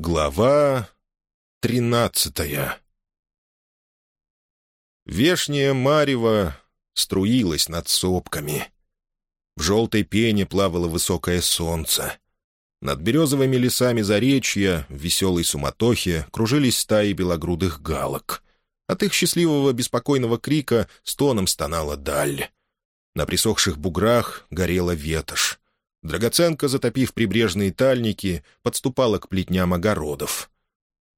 Глава тринадцатая Вешняя марево струилась над сопками. В желтой пене плавало высокое солнце. Над березовыми лесами заречья в веселой суматохе кружились стаи белогрудых галок. От их счастливого беспокойного крика стоном стонала даль. На присохших буграх горела ветошь. Драгоценка, затопив прибрежные тальники, подступала к плетням огородов.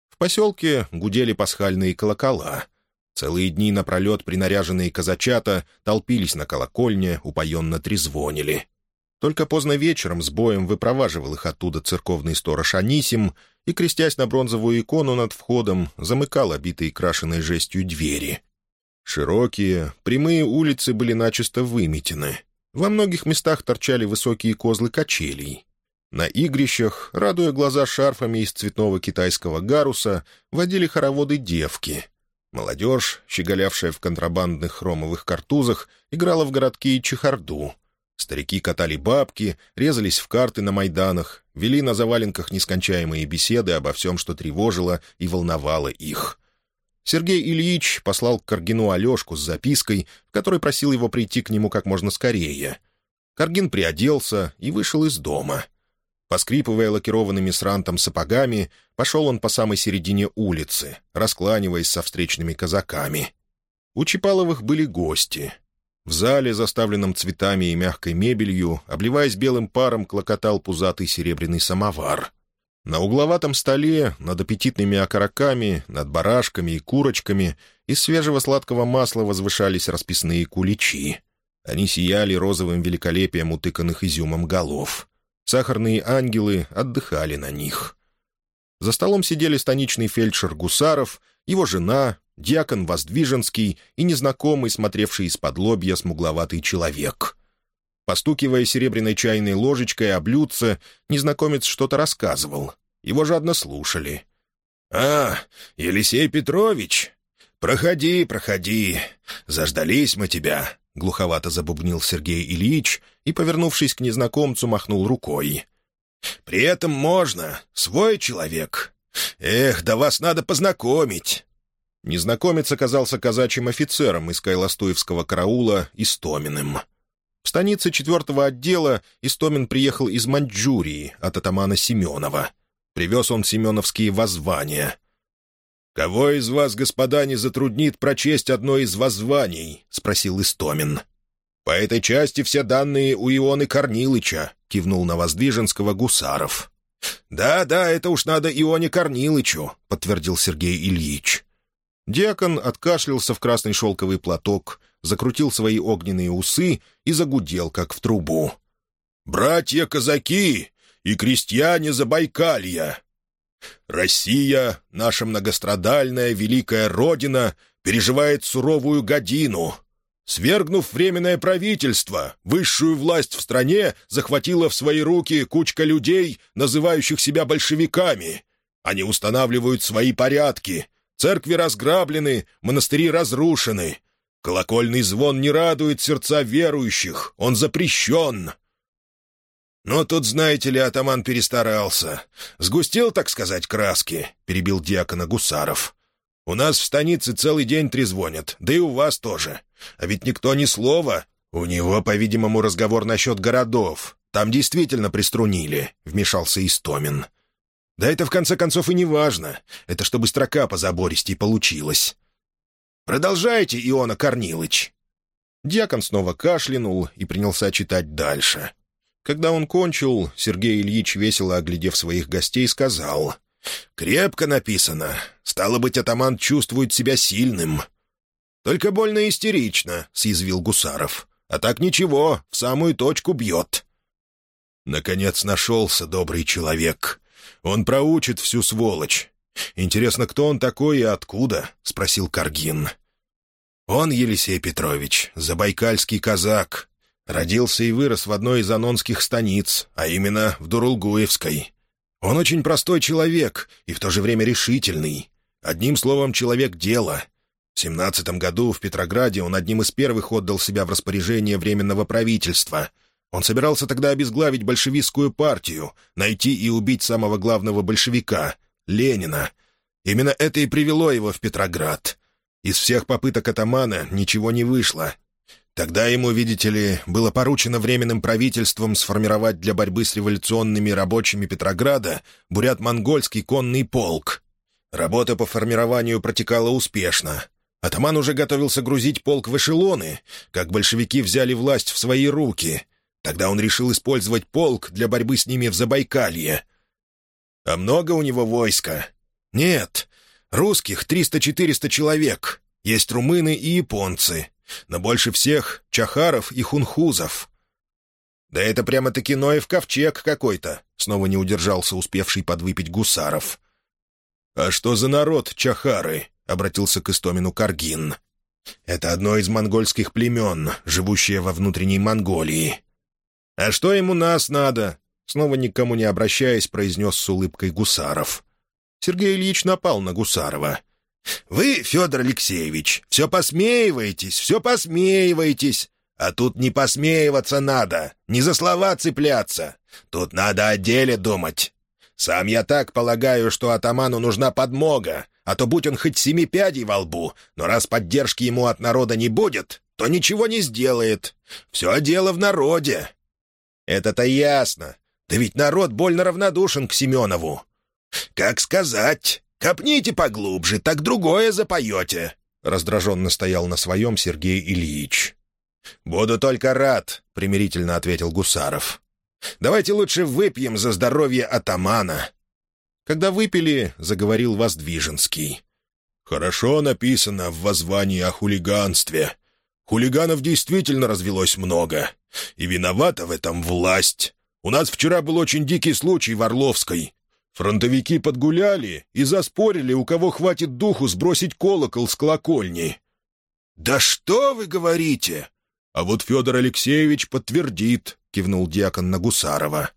В поселке гудели пасхальные колокола. Целые дни напролет принаряженные казачата толпились на колокольне, упоенно трезвонили. Только поздно вечером с боем выпроваживал их оттуда церковный сторож Анисим и, крестясь на бронзовую икону над входом, замыкал обитые крашеной жестью двери. Широкие, прямые улицы были начисто выметены — во многих местах торчали высокие козлы качелей. На игрищах, радуя глаза шарфами из цветного китайского гаруса, водили хороводы девки. Молодежь, щеголявшая в контрабандных хромовых картузах, играла в городки и чехарду. Старики катали бабки, резались в карты на майданах, вели на заваленках нескончаемые беседы обо всем, что тревожило и волновало их. Сергей Ильич послал к Каргину Алешку с запиской, в которой просил его прийти к нему как можно скорее. Каргин приоделся и вышел из дома. Поскрипывая лакированными срантом сапогами, пошел он по самой середине улицы, раскланиваясь со встречными казаками. У Чипаловых были гости. В зале, заставленном цветами и мягкой мебелью, обливаясь белым паром, клокотал пузатый серебряный самовар — на угловатом столе, над аппетитными окороками, над барашками и курочками из свежего сладкого масла возвышались расписные куличи. Они сияли розовым великолепием утыканных изюмом голов. Сахарные ангелы отдыхали на них. За столом сидели станичный фельдшер Гусаров, его жена, дьякон Воздвиженский и незнакомый, смотревший из-под лобья смугловатый человек — Постукивая серебряной чайной ложечкой о блюдце, незнакомец что-то рассказывал. Его жадно слушали. «А, Елисей Петрович! Проходи, проходи. Заждались мы тебя!» — глуховато забубнил Сергей Ильич и, повернувшись к незнакомцу, махнул рукой. «При этом можно. Свой человек. Эх, да вас надо познакомить!» Незнакомец оказался казачьим офицером из Кайлостуевского караула Истоминым. В станице четвертого отдела Истомин приехал из Маньчжурии от атамана Семенова. Привез он семеновские воззвания. «Кого из вас, господа, не затруднит прочесть одно из воззваний?» — спросил Истомин. «По этой части все данные у Ионы Корнилыча», — кивнул на Воздвиженского Гусаров. «Да, да, это уж надо Ионе Корнилычу», — подтвердил Сергей Ильич. Диакон откашлялся в красный шелковый платок, закрутил свои огненные усы и загудел, как в трубу. «Братья-казаки и крестьяне Забайкалья! Россия, наша многострадальная великая родина, переживает суровую годину. Свергнув временное правительство, высшую власть в стране захватила в свои руки кучка людей, называющих себя большевиками. Они устанавливают свои порядки. Церкви разграблены, монастыри разрушены. Колокольный звон не радует сердца верующих, он запрещен. «Но тут, знаете ли, атаман перестарался. Сгустил, так сказать, краски», — перебил диакона Гусаров. «У нас в станице целый день трезвонят, да и у вас тоже. А ведь никто ни слова. У него, по-видимому, разговор насчет городов. Там действительно приструнили», — вмешался Истомин. «Да это, в конце концов, и не важно. Это чтобы строка по забористей получилась. Продолжайте, Иона Корнилыч!» Дьякон снова кашлянул и принялся читать дальше. Когда он кончил, Сергей Ильич, весело оглядев своих гостей, сказал, «Крепко написано. Стало быть, атаман чувствует себя сильным». «Только больно истерично», — съязвил Гусаров. «А так ничего, в самую точку бьет». Наконец нашелся добрый человек. Он проучит всю сволочь. «Интересно, кто он такой и откуда?» — спросил Каргин. «Он, Елисей Петрович, забайкальский казак. Родился и вырос в одной из анонских станиц, а именно в Дурулгуевской. Он очень простой человек и в то же время решительный. Одним словом, человек дела. В семнадцатом году в Петрограде он одним из первых отдал себя в распоряжение Временного правительства. Он собирался тогда обезглавить большевистскую партию, найти и убить самого главного большевика — Ленина. Именно это и привело его в Петроград. Из всех попыток атамана ничего не вышло. Тогда ему, видите ли, было поручено Временным правительством сформировать для борьбы с революционными рабочими Петрограда бурят-монгольский конный полк. Работа по формированию протекала успешно. Атаман уже готовился грузить полк в эшелоны, как большевики взяли власть в свои руки. Тогда он решил использовать полк для борьбы с ними в Забайкалье. А много у него войска? Нет. Русских 300-400 человек. Есть румыны и японцы. Но больше всех — чахаров и хунхузов. «Да это прямо-таки Ноев ковчег какой-то», — снова не удержался успевший подвыпить гусаров. «А что за народ чахары?» — обратился к Истомину Каргин. «Это одно из монгольских племен, живущее во внутренней Монголии». «А что ему нас надо?» — снова никому не обращаясь, произнес с улыбкой Гусаров. Сергей Ильич напал на Гусарова. «Вы, Федор Алексеевич, все посмеиваетесь, все посмеиваетесь. А тут не посмеиваться надо, не за слова цепляться. Тут надо о деле думать. Сам я так полагаю, что атаману нужна подмога, а то будь он хоть семи пядей во лбу, но раз поддержки ему от народа не будет, то ничего не сделает. Все дело в народе». «Это-то ясно. Да ведь народ больно равнодушен к Семенову». «Как сказать? Копните поглубже, так другое запоете», — раздраженно стоял на своем Сергей Ильич. «Буду только рад», — примирительно ответил Гусаров. «Давайте лучше выпьем за здоровье атамана». Когда выпили, заговорил Воздвиженский. «Хорошо написано в воззвании о хулиганстве. Хулиганов действительно развелось много, и виновата в этом власть. У нас вчера был очень дикий случай в Орловской. Фронтовики подгуляли и заспорили, у кого хватит духу сбросить колокол с колокольни. «Да что вы говорите?» «А вот Федор Алексеевич подтвердит», — кивнул диакон на Гусарова.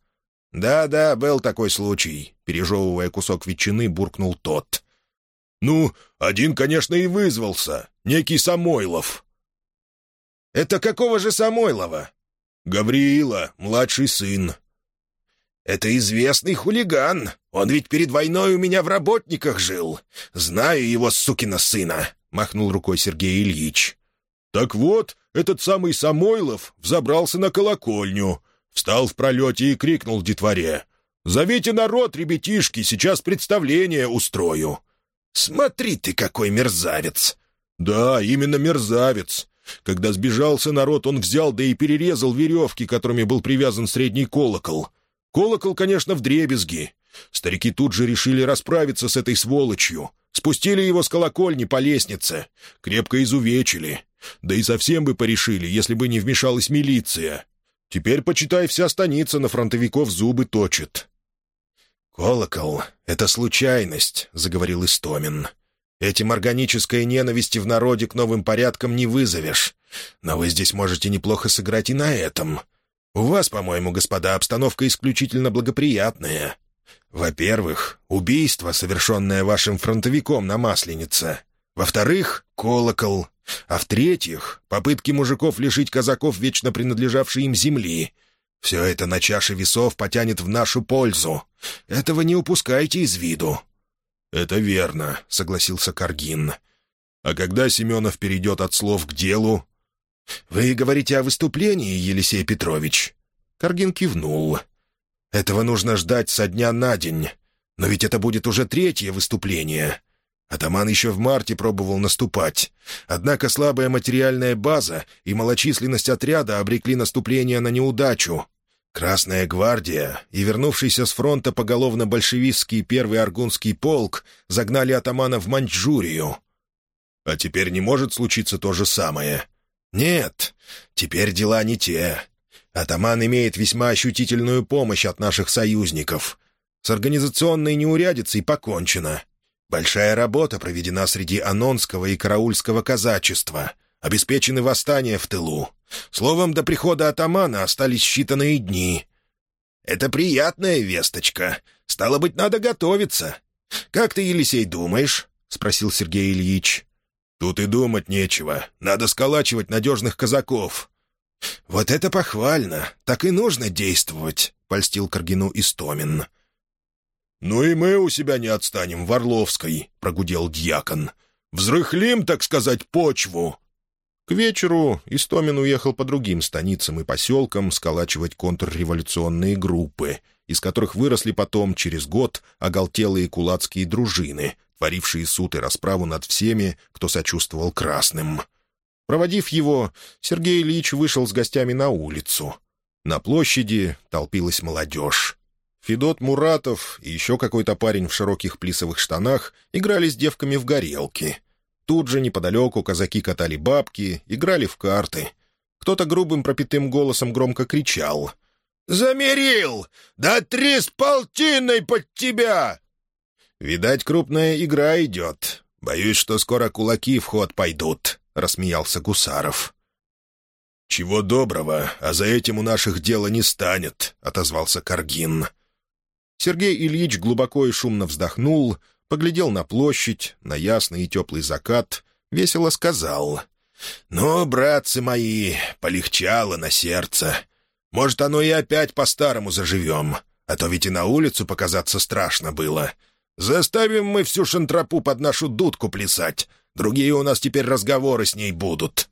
«Да-да, был такой случай», — пережевывая кусок ветчины, буркнул тот. «Ну, один, конечно, и вызвался, некий Самойлов». «Это какого же Самойлова?» «Гавриила, младший сын. «Это известный хулиган. Он ведь перед войной у меня в работниках жил. Знаю его, сукина сына», — махнул рукой Сергей Ильич. «Так вот, этот самый Самойлов взобрался на колокольню, встал в пролете и крикнул детворе. «Зовите народ, ребятишки, сейчас представление устрою». «Смотри ты, какой мерзавец!» «Да, именно мерзавец. Когда сбежался народ, он взял да и перерезал веревки, которыми был привязан средний колокол. Колокол, конечно, в дребезги. Старики тут же решили расправиться с этой сволочью. Спустили его с колокольни по лестнице. Крепко изувечили. Да и совсем бы порешили, если бы не вмешалась милиция. Теперь, почитай, вся станица на фронтовиков зубы точит. «Колокол — это случайность», — заговорил Истомин. «Этим органической ненависти в народе к новым порядкам не вызовешь. Но вы здесь можете неплохо сыграть и на этом. У вас, по-моему, господа, обстановка исключительно благоприятная. Во-первых, убийство, совершенное вашим фронтовиком на Масленице. Во-вторых, колокол. А в-третьих, попытки мужиков лишить казаков вечно принадлежавшей им земли. Все это на чаше весов потянет в нашу пользу. Этого не упускайте из виду». «Это верно», — согласился Каргин. «А когда Семенов перейдет от слов к делу, «Вы говорите о выступлении, Елисей Петрович?» Каргин кивнул. «Этого нужно ждать со дня на день. Но ведь это будет уже третье выступление. Атаман еще в марте пробовал наступать. Однако слабая материальная база и малочисленность отряда обрекли наступление на неудачу. Красная гвардия и вернувшийся с фронта поголовно большевистский первый аргунский полк загнали атамана в Маньчжурию. А теперь не может случиться то же самое. «Нет, теперь дела не те. Атаман имеет весьма ощутительную помощь от наших союзников. С организационной неурядицей покончено. Большая работа проведена среди Анонского и Караульского казачества. Обеспечены восстания в тылу. Словом, до прихода атамана остались считанные дни. Это приятная весточка. Стало быть, надо готовиться. Как ты, Елисей, думаешь?» — спросил Сергей Ильич. «Тут и думать нечего. Надо сколачивать надежных казаков». «Вот это похвально! Так и нужно действовать», — польстил Каргину Истомин. «Ну и мы у себя не отстанем в Орловской», — прогудел дьякон. «Взрыхлим, так сказать, почву». К вечеру Истомин уехал по другим станицам и поселкам сколачивать контрреволюционные группы, из которых выросли потом, через год, оголтелые кулацкие дружины, творившие суд и расправу над всеми, кто сочувствовал красным. Проводив его, Сергей Ильич вышел с гостями на улицу. На площади толпилась молодежь. Федот Муратов и еще какой-то парень в широких плисовых штанах играли с девками в горелки. Тут же неподалеку казаки катали бабки, играли в карты. Кто-то грубым пропитым голосом громко кричал. «Замерил! Да три с полтиной под тебя!» «Видать, крупная игра идет. Боюсь, что скоро кулаки в ход пойдут», — рассмеялся Гусаров. «Чего доброго, а за этим у наших дела не станет», — отозвался Каргин. Сергей Ильич глубоко и шумно вздохнул, поглядел на площадь, на ясный и теплый закат, весело сказал. «Ну, братцы мои, полегчало на сердце. Может, оно и опять по-старому заживем, а то ведь и на улицу показаться страшно было. Заставим мы всю шантропу под нашу дудку плясать. Другие у нас теперь разговоры с ней будут».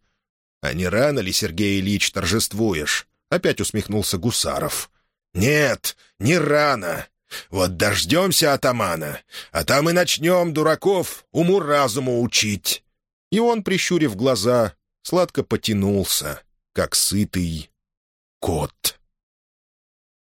«А не рано ли, Сергей Ильич, торжествуешь?» — опять усмехнулся Гусаров. «Нет, не рано. Вот дождемся атамана, а там и начнем, дураков, уму-разуму учить». И он, прищурив глаза, сладко потянулся, как сытый кот.